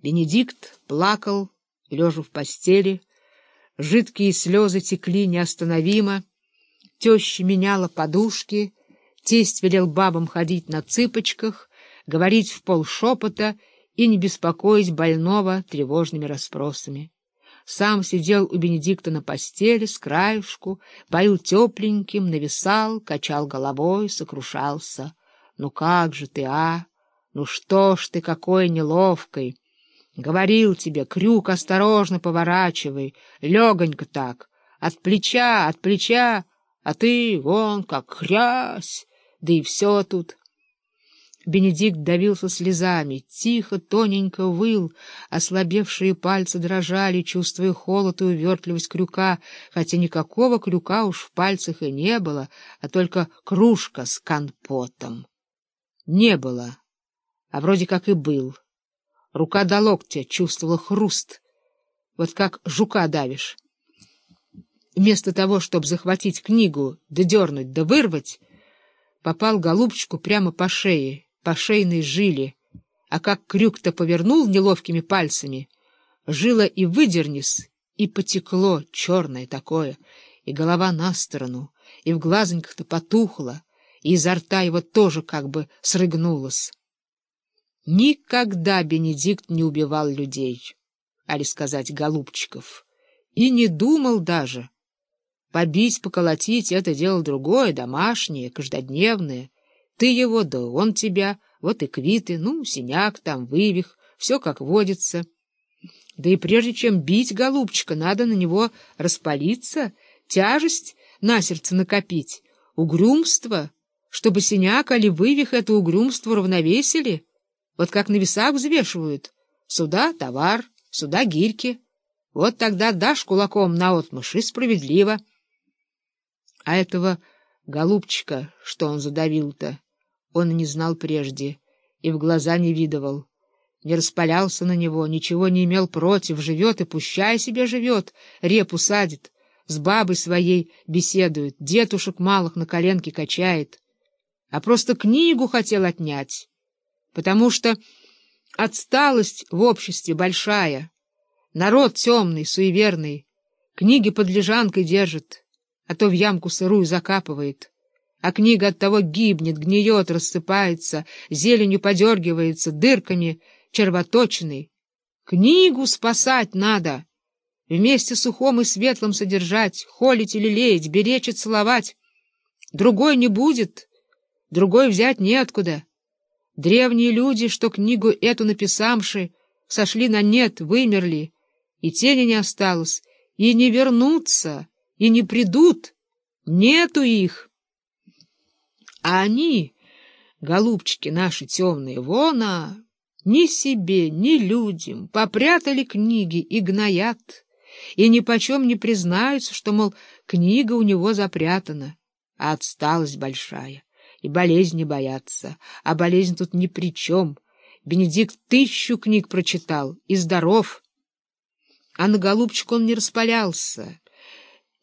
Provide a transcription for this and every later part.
Бенедикт плакал, лежа в постели. Жидкие слезы текли неостановимо. Теща меняла подушки. Тесть велел бабам ходить на цыпочках, говорить в полшепота и не беспокоить больного тревожными расспросами. Сам сидел у Бенедикта на постели, с краешку, поил тепленьким, нависал, качал головой, сокрушался. «Ну как же ты, а? Ну что ж ты какой неловкой!» Говорил тебе, крюк осторожно поворачивай, легонько так, от плеча, от плеча, а ты вон как хрясь, да и все тут. Бенедикт давился слезами, тихо, тоненько выл, ослабевшие пальцы дрожали, чувствуя холод и увертливость крюка, хотя никакого крюка уж в пальцах и не было, а только кружка с компотом. Не было, а вроде как и был. Рука до локтя чувствовала хруст, вот как жука давишь. Вместо того, чтобы захватить книгу, да дернуть, да вырвать, попал голубчику прямо по шее, по шейной жиле, а как крюк-то повернул неловкими пальцами, жила и выдернись, и потекло черное такое, и голова на сторону, и в глазоньках-то потухло, и изо рта его тоже как бы срыгнулось. Никогда Бенедикт не убивал людей, али сказать, голубчиков, и не думал даже. Побить, поколотить — это дело другое, домашнее, каждодневное. Ты его, да он тебя, вот и квиты, ну, синяк там, вывих, все как водится. Да и прежде чем бить голубчика, надо на него распалиться, тяжесть на сердце накопить, угрюмство, чтобы синяк или вывих это угрюмство равновесили. Вот как на весах взвешивают. Сюда товар, сюда гирьки. Вот тогда дашь кулаком наотмашь, и справедливо. А этого голубчика, что он задавил-то, он не знал прежде и в глаза не видывал. Не распалялся на него, ничего не имел против, живет и пущай себе живет, репу садит, с бабой своей беседует, детушек малых на коленке качает, а просто книгу хотел отнять потому что отсталость в обществе большая, народ темный, суеверный, книги под лежанкой держит, а то в ямку сырую закапывает, а книга от того гибнет, гниет, рассыпается, зеленью подергивается, дырками червоточиной. Книгу спасать надо, вместе сухом и светлым содержать, холить или леять, беречь и целовать. Другой не будет, другой взять неоткуда. Древние люди, что книгу эту написавши, сошли на нет, вымерли, и тени не осталось, и не вернутся, и не придут, нету их. А они, голубчики наши темные, вона, ни себе, ни людям попрятали книги и гноят, и ни почем не признаются, что, мол, книга у него запрятана, а отсталость большая и болезни боятся. А болезнь тут ни при чем. Бенедикт тысячу книг прочитал и здоров. А на голубчик он не распалялся.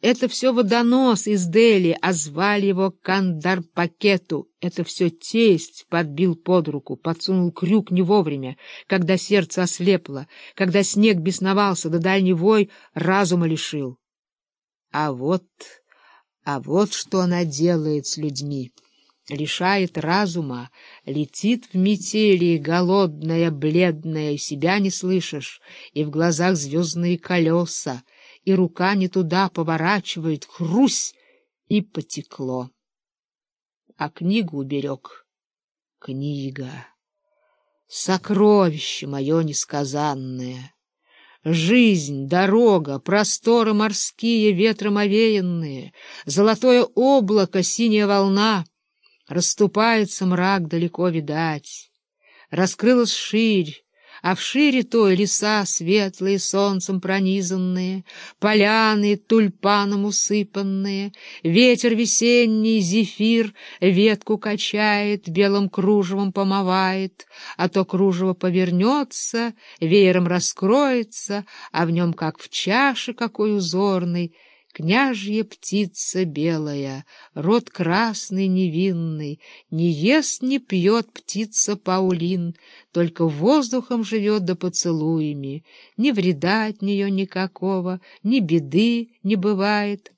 Это все водонос из Дели, а звали его Кандарпакету. Это все тесть подбил под руку, подсунул крюк не вовремя, когда сердце ослепло, когда снег бесновался, да дальний вой разума лишил. А вот, а вот что она делает с людьми лишает разума, летит в метели, голодная, бледная, и себя не слышишь, и в глазах звездные колеса, и рука не туда поворачивает, хрусь, и потекло. А книгу уберег. Книга. Сокровище мое несказанное. Жизнь, дорога, просторы морские, ветром овеянные, золотое облако, синяя волна — Расступается мрак, далеко видать. Раскрылась ширь, а в шире той леса светлые, солнцем пронизанные, поляны тульпаном усыпанные, ветер весенний, зефир ветку качает, белым кружевом помывает, а то кружево повернется, веером раскроется, а в нем, как в чаше какой узорный, Княжья птица белая, рот красный невинный, Не ест, не пьет птица Паулин, Только воздухом живет да поцелуями, Ни вреда от нее никакого, Ни беды не бывает.